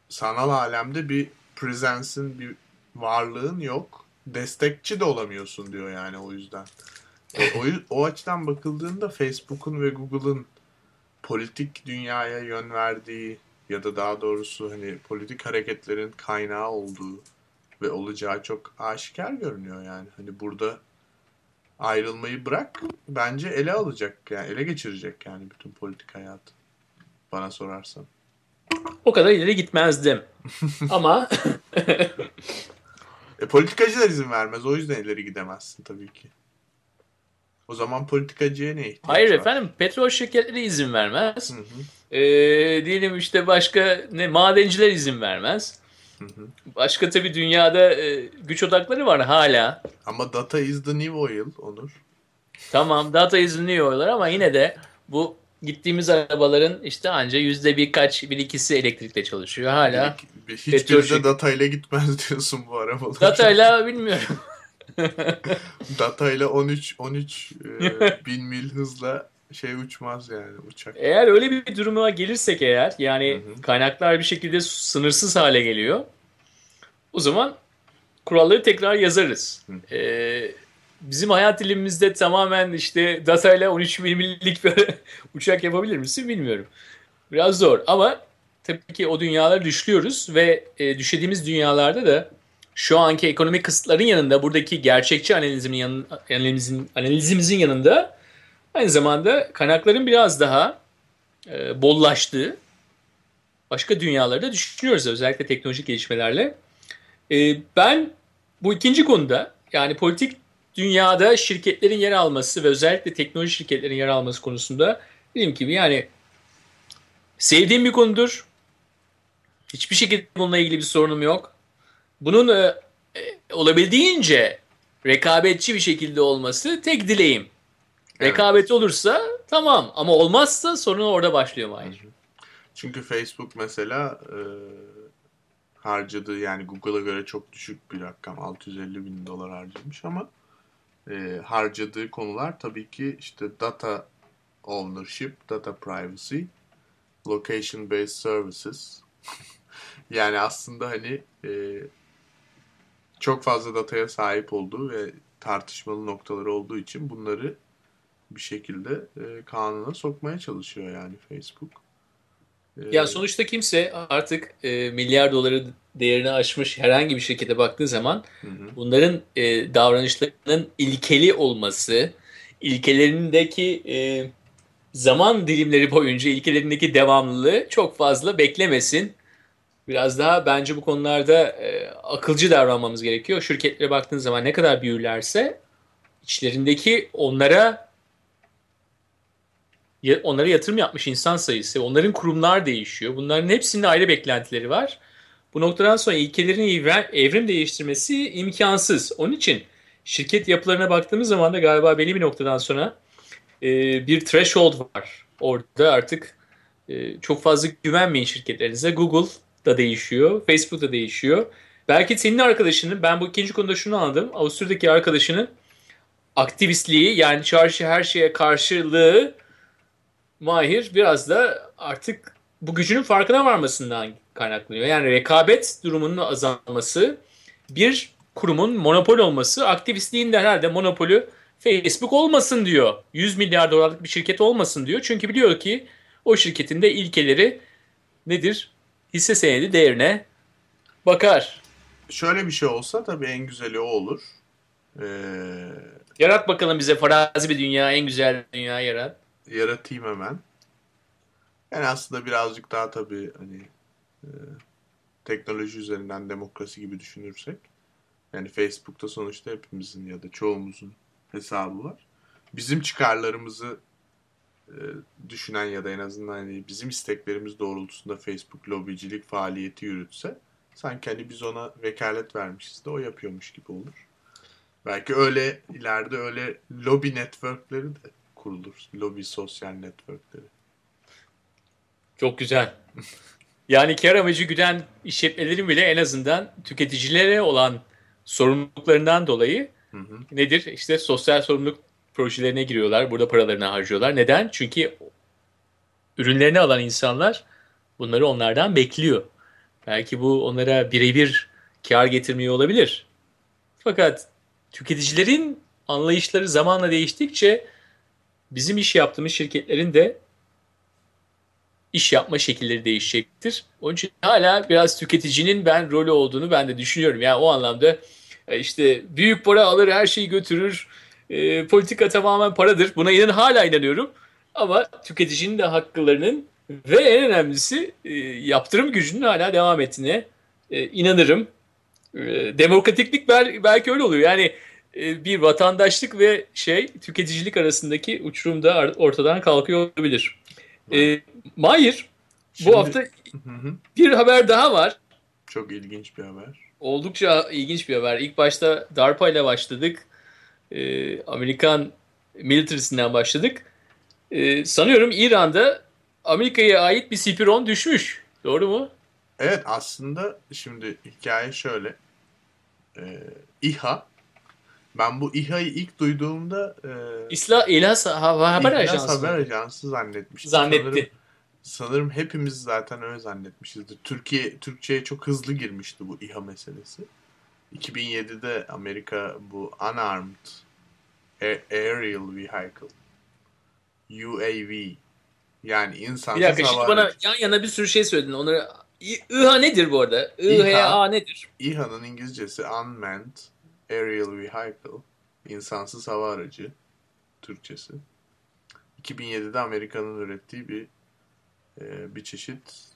Sanal alemde bir presence'in, bir varlığın yok. Destekçi de olamıyorsun diyor yani o yüzden. E, o, o açıdan bakıldığında Facebook'un ve Google'ın politik dünyaya yön verdiği ya da daha doğrusu hani politik hareketlerin kaynağı olduğu ve olacağı çok aşikar görünüyor yani. Hani burada ayrılmayı bırak bence ele alacak yani ele geçirecek yani bütün politik hayatı bana sorarsan. O kadar ileri gitmezdim. Ama e, politikacılar izin vermez. O yüzden ileri gidemezsin tabii ki. O zaman politikacıya ne ihtiyaç Hayır var? efendim petrol şirketleri izin vermez. Hı hı. Ee, diyelim işte başka ne madenciler izin vermez. Hı hı. Başka tabii dünyada e, güç odakları var hala. Ama data is the new oil Onur. Tamam data is the new oil ama yine de bu gittiğimiz arabaların işte anca yüzde birkaç bir ikisi elektrikle çalışıyor hala. Hiçbiri de data ile gitmez diyorsun bu arabalar. Data ile bilmiyorum. Data ile 13 13 e, bin mil hızla şey uçmaz yani uçak. Eğer öyle bir duruma gelirsek eğer yani hı hı. kaynaklar bir şekilde sınırsız hale geliyor. O zaman kuralları tekrar yazarız. Ee, bizim hayat dilimimizde tamamen işte data ile 13 bin millik bir uçak yapabilir misin bilmiyorum. Biraz zor ama tabii ki o dünyaları düşlüyoruz ve e, düşlediğimiz dünyalarda da şu anki ekonomik kısıtların yanında buradaki gerçekçi analizin, yan, analizin, analizimizin yanında aynı zamanda kaynakların biraz daha e, bollaştığı başka dünyalarda düşünüyoruz özellikle teknolojik gelişmelerle. E, ben bu ikinci konuda yani politik dünyada şirketlerin yer alması ve özellikle teknoloji şirketlerin yer alması konusunda dediğim gibi yani sevdiğim bir konudur. Hiçbir şekilde bununla ilgili bir sorunum yok. Bunun e, olabildiğince rekabetçi bir şekilde olması tek dileğim. Evet. Rekabet olursa tamam ama olmazsa sorun orada başlıyor Mahir. Çünkü Facebook mesela e, harcadığı yani Google'a göre çok düşük bir rakam 650 bin dolar harcamış ama e, harcadığı konular tabii ki işte data ownership, data privacy Location Based Services. yani aslında hani e, çok fazla dataya sahip olduğu ve tartışmalı noktaları olduğu için bunları bir şekilde e, kanuna sokmaya çalışıyor yani Facebook. Ya sonuçta kimse artık e, milyar doları değerini aşmış herhangi bir şirkete baktığı zaman hı hı. bunların e, davranışlarının ilkeli olması, ilkelerindeki e, zaman dilimleri boyunca ilkelerindeki devamlılığı çok fazla beklemesin. Biraz daha bence bu konularda e, akılcı davranmamız gerekiyor. Şirketlere baktığın zaman ne kadar büyürlerse içlerindeki onlara onlara yatırım yapmış insan sayısı, onların kurumlar değişiyor. Bunların hepsinin ayrı beklentileri var. Bu noktadan sonra ilkelerin evrim değiştirmesi imkansız. Onun için şirket yapılarına baktığımız zaman da galiba belli bir noktadan sonra e, bir threshold var. Orada artık e, çok fazla güvenmeyin şirketlerinize. Google da değişiyor, Facebook da değişiyor. Belki senin arkadaşının, ben bu ikinci konuda şunu anladım. Avusturya'daki arkadaşının aktivistliği yani çarşı her şeye karşılığı Mahir biraz da artık bu gücünün farkına varmasından kaynaklanıyor. Yani rekabet durumunun azalması, bir kurumun monopol olması, aktivistliğin de herhalde monopolü Facebook olmasın diyor. 100 milyar dolarlık bir şirket olmasın diyor. Çünkü biliyor ki o şirketin de ilkeleri nedir? Hisse senedi değerine bakar. Şöyle bir şey olsa tabii en güzeli o olur. Ee, Yarat bakalım bize farazi bir dünya, en güzel dünya yarat. Yaratayım hemen. Yani aslında birazcık daha tabii hani e, teknoloji üzerinden demokrasi gibi düşünürsek yani Facebook'ta sonuçta hepimizin ya da çoğumuzun hesabı var. Bizim çıkarlarımızı e, düşünen ya da en azından hani bizim isteklerimiz doğrultusunda Facebook lobicilik faaliyeti yürütse sanki hani biz ona vekalet vermişiz de o yapıyormuş gibi olur. Belki öyle ileride öyle lobby networkleri de kurulur. Lobby sosyal networkleri. Çok güzel. Yani kar amacı güden işletmelerin bile en azından tüketicilere olan sorumluluklarından dolayı Hı hı. nedir? İşte sosyal sorumluluk projelerine giriyorlar. Burada paralarını harcıyorlar. Neden? Çünkü ürünlerini alan insanlar bunları onlardan bekliyor. Belki bu onlara birebir kar getirmiyor olabilir. Fakat tüketicilerin anlayışları zamanla değiştikçe bizim iş yaptığımız şirketlerin de iş yapma şekilleri değişecektir. Onun için hala biraz tüketicinin ben rolü olduğunu ben de düşünüyorum. Yani o anlamda e, işte büyük para alır her şeyi götürür. E, politika tamamen paradır. Buna inan hala inanıyorum. Ama tüketicinin de haklarının ve en önemlisi e, yaptırım gücünün hala devam ettiğine e, inanırım. E, demokratiklik bel- belki öyle oluyor. Yani bir vatandaşlık ve şey tüketicilik arasındaki uçurum da ortadan kalkıyor olabilir. E, Mahir, Şimdi- bu hafta Hı hı. bir haber daha var. Çok ilginç bir haber. Oldukça ilginç bir haber. İlk başta DARPA ile başladık. Ee, Amerikan military'sinden başladık. Ee, sanıyorum İran'da Amerika'ya ait bir Spiron düşmüş. Doğru mu? Evet aslında şimdi hikaye şöyle. Ee, İHA ben bu İHA'yı ilk duyduğumda e, İsla İhlas Ha- Haber İhlas Ajansı. Haber? Ajansı zannetmiştim. Zannetti. Sanırım, sanırım hepimiz zaten öyle zannetmişizdir. Türkiye Türkçe'ye çok hızlı girmişti bu İHA meselesi. 2007'de Amerika bu Unarmed Aerial Vehicle UAV yani insansız Bir dakika şimdi bana yan yana bir sürü şey söyledin. Onları İHA nedir bu arada? İHA. İHA nedir? İHA'nın İngilizcesi Unmanned Aerial Vehicle, insansız hava aracı, Türkçesi. 2007'de Amerika'nın ürettiği bir e, bir çeşit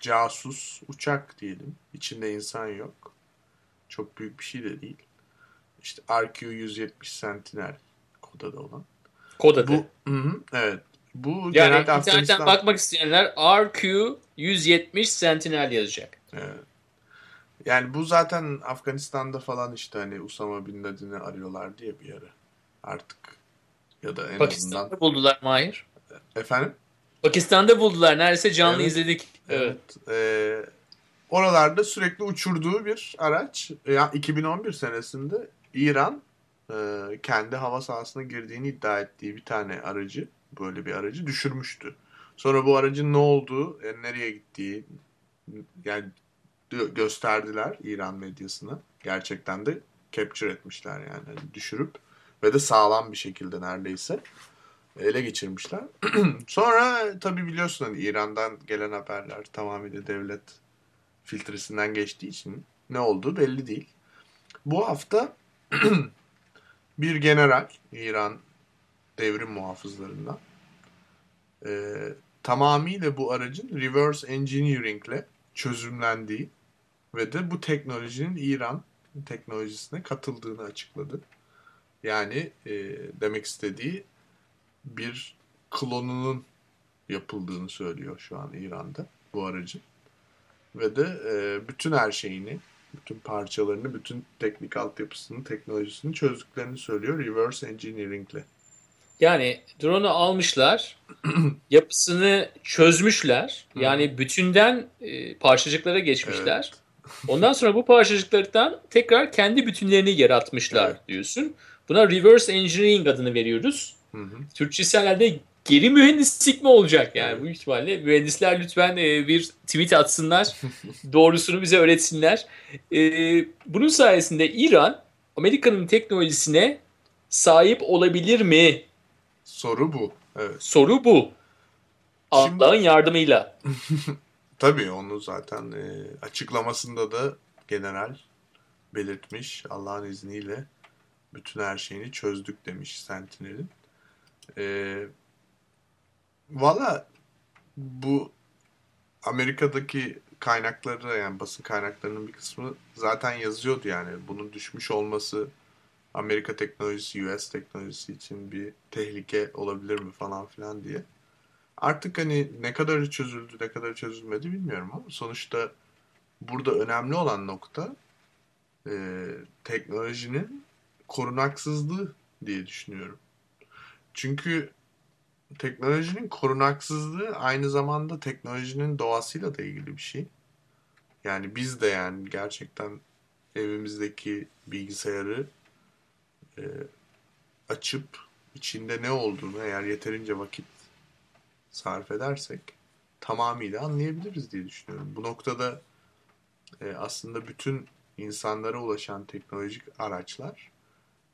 casus uçak diyelim. İçinde insan yok. Çok büyük bir şey de değil. İşte RQ-170 Sentinel koda da olan. Kod adı. Bu, hı hı, evet. Bu yani genelde internetten Afganistan... bakmak isteyenler RQ 170 Sentinel yazacak. Evet. Yani bu zaten Afganistan'da falan işte hani Usama Bin Laden'i arıyorlar diye bir ara. Artık ya da en Pakistan'da azından buldular Mahir. efendim Pakistan'da buldular. Neredeyse canlı Evet. izledik. Evet. evet. Ee, oralarda sürekli uçurduğu bir araç. Ya 2011 senesinde İran e, kendi hava sahasına girdiğini iddia ettiği bir tane aracı böyle bir aracı düşürmüştü. Sonra bu aracın ne olduğu, e, nereye gittiği yani gösterdiler İran medyasına. Gerçekten de capture etmişler yani hani düşürüp ve de sağlam bir şekilde neredeyse ele geçirmişler. Sonra tabii biliyorsun hani İran'dan gelen haberler tamamıyla devlet filtresinden geçtiği için ne olduğu belli değil. Bu hafta bir general İran devrim muhafızlarından e, tamamıyla bu aracın reverse engineering ile çözümlendiği ve de bu teknolojinin İran teknolojisine katıldığını açıkladı. Yani e, demek istediği bir klonunun yapıldığını söylüyor şu an İran'da bu aracın. Ve de e, bütün her şeyini, bütün parçalarını, bütün teknik altyapısını, teknolojisini çözdüklerini söylüyor reverse engineering ile. Yani drone'u almışlar, yapısını çözmüşler. Yani bütünden e, parçacıklara geçmişler. Ondan sonra bu parçacıklardan tekrar kendi bütünlerini yaratmışlar Evet. diyorsun. Buna reverse engineering adını veriyoruz. Hı hı. Türkçesi herhalde geri mühendislik mi olacak? Yani Evet. bu ihtimalle mühendisler lütfen e, bir tweet atsınlar. Doğrusunu bize öğretsinler. E, bunun sayesinde İran Amerika'nın teknolojisine sahip olabilir mi? Soru bu. Evet. Soru bu. Şimdi- Allah'ın yardımıyla. Tabii onu zaten e, açıklamasında da general belirtmiş. Allah'ın izniyle bütün her şeyini çözdük demiş Sentinel'in. E, Valla bu Amerika'daki kaynakları yani basın kaynaklarının bir kısmı zaten yazıyordu yani. Bunun düşmüş olması Amerika teknolojisi, US teknolojisi için bir tehlike olabilir mi falan filan diye. Artık hani ne kadarı çözüldü, ne kadarı çözülmedi bilmiyorum ama sonuçta burada önemli olan nokta e, teknolojinin korunaksızlığı diye düşünüyorum. Çünkü teknolojinin korunaksızlığı aynı zamanda teknolojinin doğasıyla da ilgili bir şey. Yani biz de yani gerçekten evimizdeki bilgisayarı e, açıp içinde ne olduğunu eğer yeterince vakit sarf edersek tamamıyla anlayabiliriz diye düşünüyorum. Bu noktada e, aslında bütün insanlara ulaşan teknolojik araçlar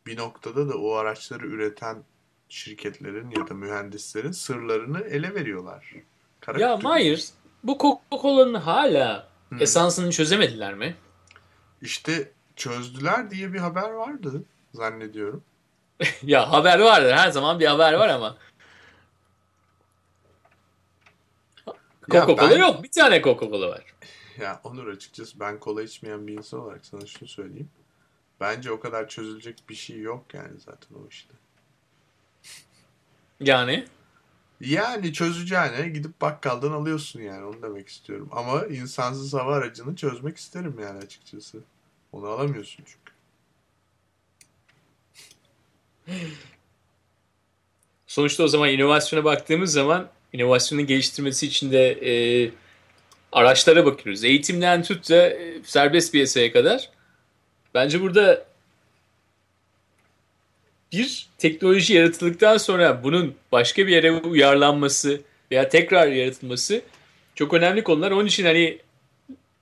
bir noktada da o araçları üreten şirketlerin ya da mühendislerin sırlarını ele veriyorlar. Kara Ya. Mahir bu Coca-Cola'nın hala Hı. esansını çözemediler mi? İşte çözdüler diye bir haber vardı zannediyorum. ya haber vardır. Her zaman bir haber var ama. Ya Coca-Cola ben- yok. Bir tane Coca-Cola var. Ya Onur açıkçası ben kola içmeyen bir insan olarak sana şunu söyleyeyim. Bence o kadar çözülecek bir şey yok yani zaten o işte. Yani Yani çözeceğine gidip bakkaldan alıyorsun yani onu demek istiyorum. Ama insansız hava aracını çözmek isterim yani açıkçası. Onu alamıyorsun çünkü. sonuçta o zaman inovasyona baktığımız zaman inovasyonun geliştirmesi için de e, araçlara bakıyoruz. Eğitimden tut da e, serbest piyasaya kadar. Bence burada bir teknoloji yaratıldıktan sonra bunun başka bir yere uyarlanması veya tekrar yaratılması çok önemli konular. Onun için hani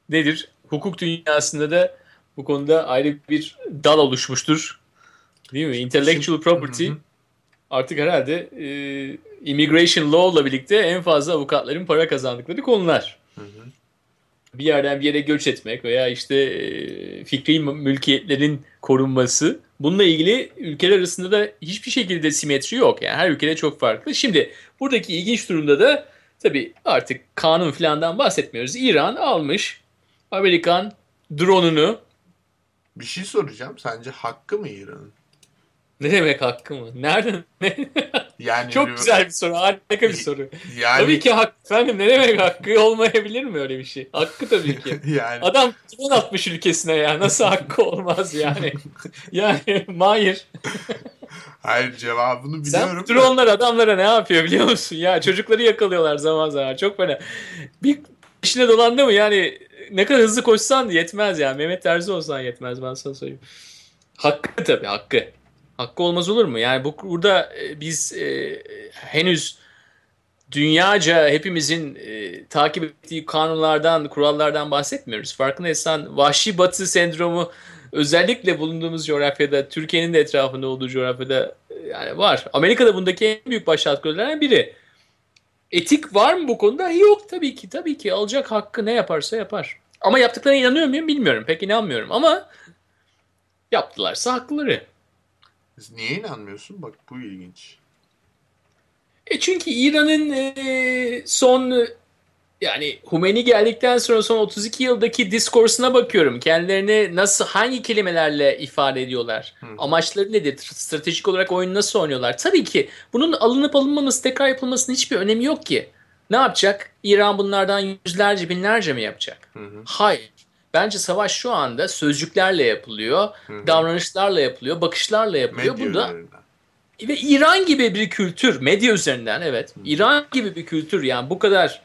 nedir? Hukuk dünyasında da bu konuda ayrı bir dal oluşmuştur. Değil mi? Intellectual property Hı hı. Artık herhalde e, immigration law'la birlikte en fazla avukatların para kazandıkları konular. Hı hı. Bir yerden bir yere göç etmek veya işte e, fikri mülkiyetlerin korunması. Bununla ilgili ülkeler arasında da hiçbir şekilde simetri yok. Yani her ülkede çok farklı. Şimdi buradaki ilginç durumda da tabii artık kanun filandan bahsetmiyoruz. İran almış Amerikan drone'unu Bir şey soracağım. Sence hakkı mı İran'ın? Ne demek hakkı mı? Nereden? Yani Çok güzel bir soru. Harika bir soru. Yani Tabii ki hak. Efendim ne demek hakkı olmayabilir mi öyle bir şey? Hakkı tabii ki. yani Adam drone atmış ülkesine ya. Nasıl hakkı olmaz yani? Yani Mahir. hayır cevabını Sen biliyorum. da- dronlar adamlara ne yapıyor biliyor musun? Ya çocukları yakalıyorlar zaman zaman. Çok fena. Bir işine dolandı mı yani ne kadar hızlı koşsan yetmez yani. Mehmet Terzi olsan yetmez ben sana söyleyeyim. Hakkı tabii hakkı. Hakkı olmaz olur mu? Yani bu burada e, biz e, henüz dünyaca hepimizin e, takip ettiği kanunlardan, kurallardan bahsetmiyoruz. Farkındaysan vahşi batı sendromu özellikle bulunduğumuz coğrafyada, Türkiye'nin de etrafında olduğu coğrafyada e, yani var. Amerika'da bundaki en büyük başlatkularından biri. Etik var mı bu konuda? Yok tabii ki. Tabii ki alacak hakkı ne yaparsa yapar. Ama yaptıklarına inanıyor muyum bilmiyorum. Pek inanmıyorum ama yaptılarsa hakları. Niye inanmıyorsun? Bak bu ilginç. E çünkü İran'ın e, son yani Humeni geldikten sonra son 32 yıldaki diskursuna bakıyorum. Kendilerini nasıl hangi kelimelerle ifade ediyorlar? Hı. Amaçları nedir? Stratejik olarak oyunu nasıl oynuyorlar? Tabii ki bunun alınıp alınmaması, tekrar yapılmasının hiçbir önemi yok ki. Ne yapacak? İran bunlardan yüzlerce, binlerce mi yapacak? Hı hı. Hayır. Bence savaş şu anda sözcüklerle yapılıyor, hı hı. davranışlarla yapılıyor, bakışlarla yapılıyor. Medya Bunda üzerinden. ve İran gibi bir kültür, medya üzerinden evet. Hı. İran gibi bir kültür yani bu kadar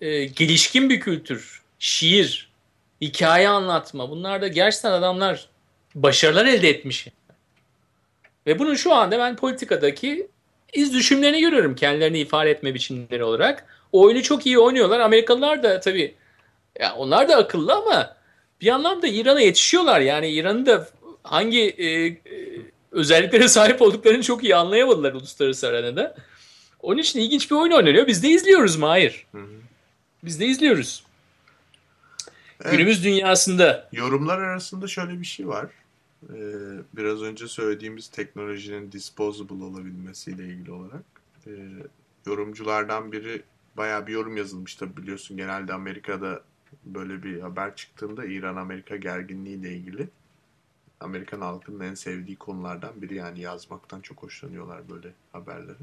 e, gelişkin bir kültür, şiir, hikaye anlatma. Bunlar da gerçekten adamlar başarılar elde etmiş. Ve bunun şu anda ben politikadaki iz düşümlerini görüyorum kendilerini ifade etme biçimleri olarak. O oyunu çok iyi oynuyorlar. Amerikalılar da tabii ya onlar da akıllı ama bir anlamda İran'a yetişiyorlar. Yani İran'ın da hangi e, e, özelliklere sahip olduklarını çok iyi anlayamadılar uluslararası arenada. Onun için ilginç bir oyun oynanıyor. Biz de izliyoruz? Hayır. Hı hı. Biz de izliyoruz. Evet. Günümüz dünyasında. Yorumlar arasında şöyle bir şey var. Ee, biraz önce söylediğimiz teknolojinin disposable olabilmesiyle ilgili olarak. Ee, yorumculardan biri bayağı bir yorum yazılmış tabi biliyorsun. Genelde Amerika'da böyle bir haber çıktığında İran-Amerika gerginliğiyle ilgili Amerikan halkının en sevdiği konulardan biri yani yazmaktan çok hoşlanıyorlar böyle haberleri.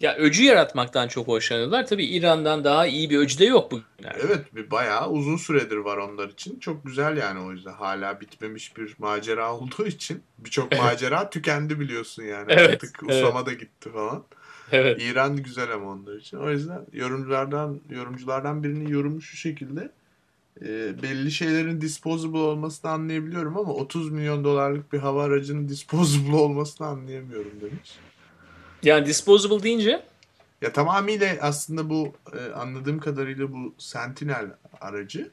Ya öcü yaratmaktan çok hoşlanıyorlar. Tabii İran'dan daha iyi bir öcü de yok bugünlerde. Evet bir bayağı uzun süredir var onlar için. Çok güzel yani o yüzden. Hala bitmemiş bir macera olduğu için. Birçok macera tükendi biliyorsun yani. Evet, Artık Usama da gitti falan. Evet. İran güzel ama onlar için. O yüzden yorumculardan yorumculardan birinin yorumu şu şekilde. E, belli şeylerin disposable olmasını anlayabiliyorum ama 30 milyon dolarlık bir hava aracının disposable olmasını anlayamıyorum demiş. Yani disposable deyince? Ya tamamıyla aslında bu e, anladığım kadarıyla bu Sentinel aracı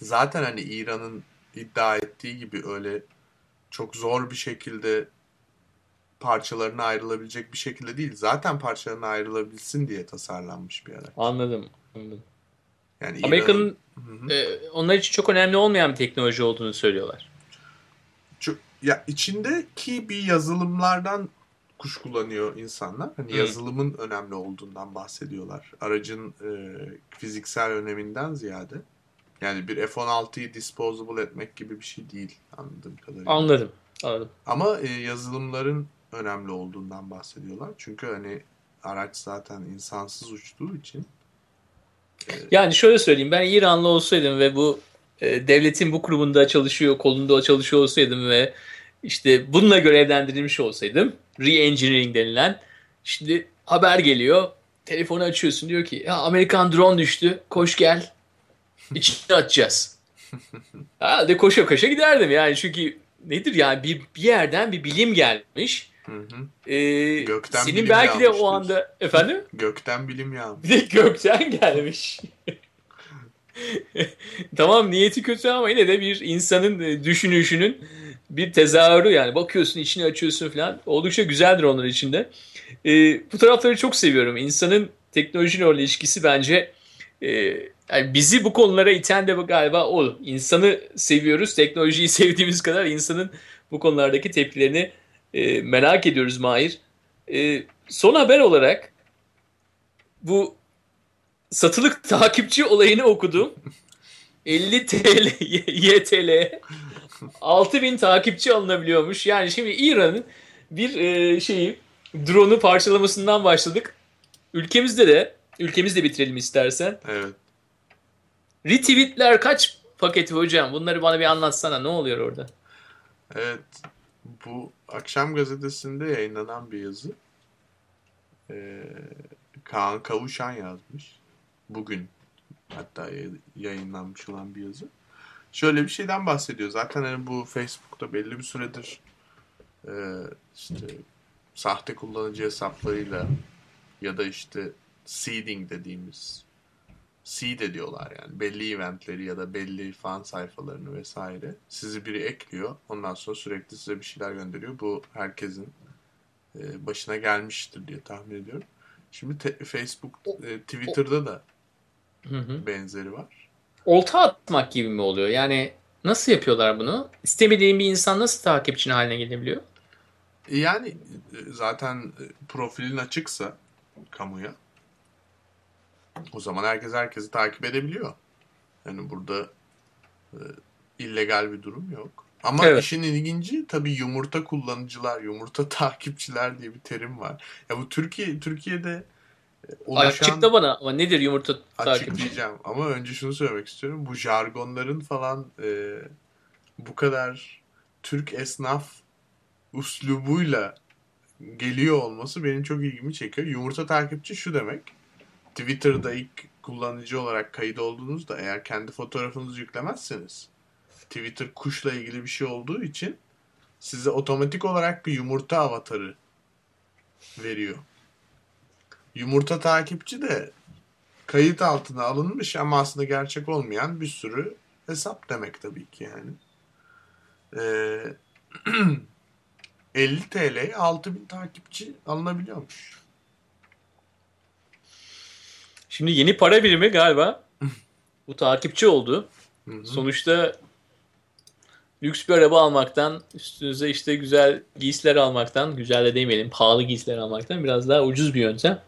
zaten hani İran'ın iddia ettiği gibi öyle çok zor bir şekilde parçalarına ayrılabilecek bir şekilde değil. Zaten parçalarına ayrılabilsin diye tasarlanmış bir araç. Anladım. Anladım. Yani Amerika'nın e, onlar için çok önemli olmayan bir teknoloji olduğunu söylüyorlar. Çok, ya içindeki bir yazılımlardan kuşkulanıyor insanlar. Hani Hı. yazılımın önemli olduğundan bahsediyorlar. Aracın e, fiziksel öneminden ziyade. Yani bir F-16'yı disposable etmek gibi bir şey değil anladığım kadarıyla. Anladım. Anladım. Ama e, yazılımların önemli olduğundan bahsediyorlar. Çünkü hani araç zaten insansız uçtuğu için. E, yani şöyle söyleyeyim ben İranlı olsaydım ve bu e, devletin bu kurumunda çalışıyor, kolunda çalışıyor olsaydım ve işte bununla görevlendirilmiş olsaydım re-engineering denilen şimdi haber geliyor telefonu açıyorsun diyor ki ya Amerikan drone düştü koş gel içine atacağız. Herhalde koşa koşa giderdim yani çünkü nedir yani bir, bir yerden bir bilim gelmiş. Hı hı. Ee, Gökten senin belki de o anda efendim? Gökten bilim yağmış. Bir de gökten gelmiş. tamam niyeti kötü ama yine de bir insanın e, düşünüşünün bir tezahürü yani bakıyorsun içini açıyorsun falan oldukça güzeldir onlar içinde. E, bu tarafları çok seviyorum. İnsanın teknolojiyle olan ilişkisi bence e, yani bizi bu konulara iten de galiba o. İnsanı seviyoruz. Teknolojiyi sevdiğimiz kadar insanın bu konulardaki tepkilerini e, merak ediyoruz Mahir. E, son haber olarak bu satılık takipçi olayını okudum. 50 TL, YTL 6000 takipçi alınabiliyormuş. Yani şimdi İran'ın bir e, şeyi drone'u parçalamasından başladık. Ülkemizde de ülkemizde bitirelim istersen. Evet. Retweetler kaç paketi hocam? Bunları bana bir anlatsana. Ne oluyor orada? Evet. Bu akşam gazetesinde yayınlanan bir yazı. Ee, Kaan Kavuşan yazmış. Bugün hatta yayınlanmış olan bir yazı şöyle bir şeyden bahsediyor. Zaten hani bu Facebook'ta belli bir süredir e, işte sahte kullanıcı hesaplarıyla ya da işte seeding dediğimiz seed ediyorlar yani belli eventleri ya da belli fan sayfalarını vesaire sizi biri ekliyor ondan sonra sürekli size bir şeyler gönderiyor bu herkesin e, başına gelmiştir diye tahmin ediyorum şimdi te- Facebook e, Twitter'da da Hı hı. benzeri var Olta atmak gibi mi oluyor? Yani nasıl yapıyorlar bunu? İstemediğin bir insan nasıl takipçin haline gelebiliyor? Yani e, zaten profilin açıksa kamuya o zaman herkes herkesi takip edebiliyor. Yani burada e, illegal bir durum yok. Ama Evet. işin ilginci tabii yumurta kullanıcılar, yumurta takipçiler diye bir terim var. Ya bu Türkiye Türkiye'de e, oluşan Açıkla bana ama nedir yumurta takipçi? açıklayacağım. Ama önce şunu söylemek istiyorum. Bu jargonların falan e, bu kadar Türk esnaf uslubuyla geliyor olması benim çok ilgimi çekiyor. Yumurta takipçi şu demek. Twitter'da ilk kullanıcı olarak kayıt olduğunuzda eğer kendi fotoğrafınızı yüklemezseniz Twitter kuşla ilgili bir şey olduğu için size otomatik olarak bir yumurta avatarı veriyor. Yumurta takipçi de kayıt altına alınmış ama aslında gerçek olmayan bir sürü hesap demek tabii ki yani. Ee, 50 TL'ye 6000 takipçi alınabiliyormuş. Şimdi yeni para birimi galiba bu takipçi oldu. Sonuçta lüks bir araba almaktan, üstünüze işte güzel giysiler almaktan, güzel de demeyelim, pahalı giysiler almaktan biraz daha ucuz bir yöntem.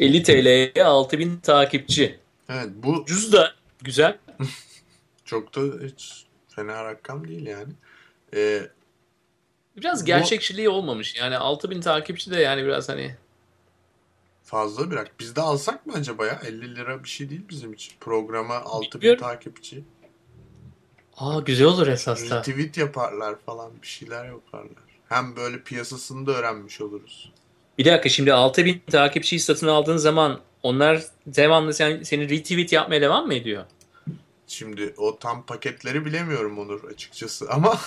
50 TL'ye 6000 takipçi. Evet bu Ucuz da güzel. çok da hiç fena rakam değil yani. Ee, Biraz Bu- gerçekçiliği olmamış. Yani 6000 takipçi de yani biraz hani fazla bir rakam. Biz de alsak mı acaba ya? 50 lira bir şey değil bizim için. Programa 6000 Bilmiyorum. takipçi. aa güzel olur esas da. Retweet yaparlar falan bir şeyler yaparlar. Hem böyle piyasasını da öğrenmiş oluruz. Bir dakika şimdi 6000 takipçiyi satın aldığın zaman onlar devamlı sen, seni retweet yapmaya devam mı ediyor? Şimdi o tam paketleri bilemiyorum Onur açıkçası ama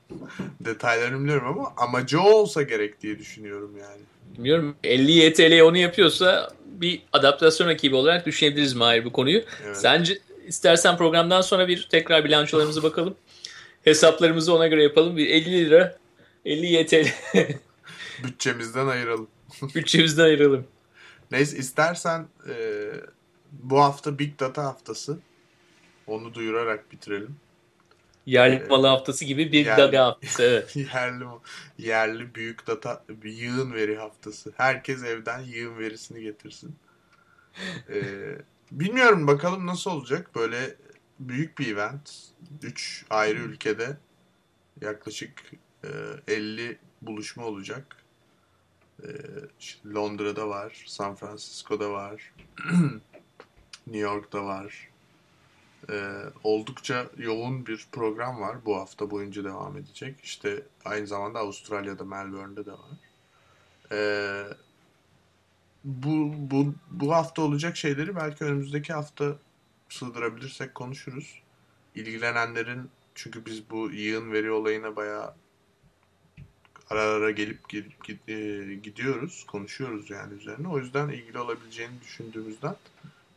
detaylarını biliyorum ama amacı o olsa gerek diye düşünüyorum yani. Bilmiyorum 50 YTL onu yapıyorsa bir adaptasyon ekibi olarak düşünebiliriz Mahir bu konuyu. Evet. Sence istersen programdan sonra bir tekrar bilançolarımıza bakalım. Hesaplarımızı ona göre yapalım. Bir 50 lira 50 YTL Bütçemizden ayıralım. bütçemizden ayıralım. Neyse istersen e, bu hafta Big Data haftası. Onu duyurarak bitirelim. Yerli Ee, malı haftası gibi bir yerli- daga haftası. Evet. yerli yerli büyük data bir yığın veri haftası. Herkes evden yığın verisini getirsin. Ee, bilmiyorum bakalım nasıl olacak. Böyle büyük bir event. 3 ayrı ülkede yaklaşık e, 50 buluşma olacak. Ee, işte Londra'da var, San Francisco'da var, New York'ta var. Ee, oldukça yoğun bir program var. Bu hafta boyunca devam edecek. İşte aynı zamanda Avustralya'da, Melbourne'de de var. Ee, bu, bu, bu hafta olacak şeyleri belki önümüzdeki hafta sığdırabilirsek konuşuruz. İlgilenenlerin çünkü biz bu yığın veri olayına bayağı ara ara gelip gelip gid- gidiyoruz, konuşuyoruz yani üzerine. O yüzden ilgili olabileceğini düşündüğümüzden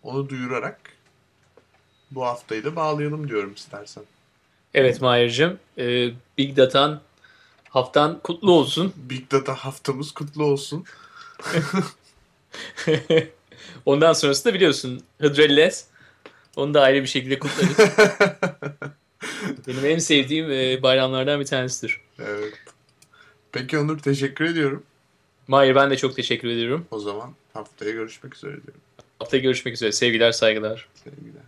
onu duyurarak bu haftayı da bağlayalım diyorum istersen. Evet Mahir'cim. Ee, Big Data'nın haftan kutlu olsun. Big Data haftamız kutlu olsun. Ondan sonrası da biliyorsun Hıdrellez. Onu da ayrı bir şekilde kutlarız. Benim en sevdiğim e, bayramlardan bir tanesidir. evet. Peki Onur teşekkür ediyorum. Mahir ben de çok teşekkür ediyorum. O zaman haftaya görüşmek üzere diyorum. Haftaya görüşmek üzere. Sevgiler, saygılar. Sevgiler.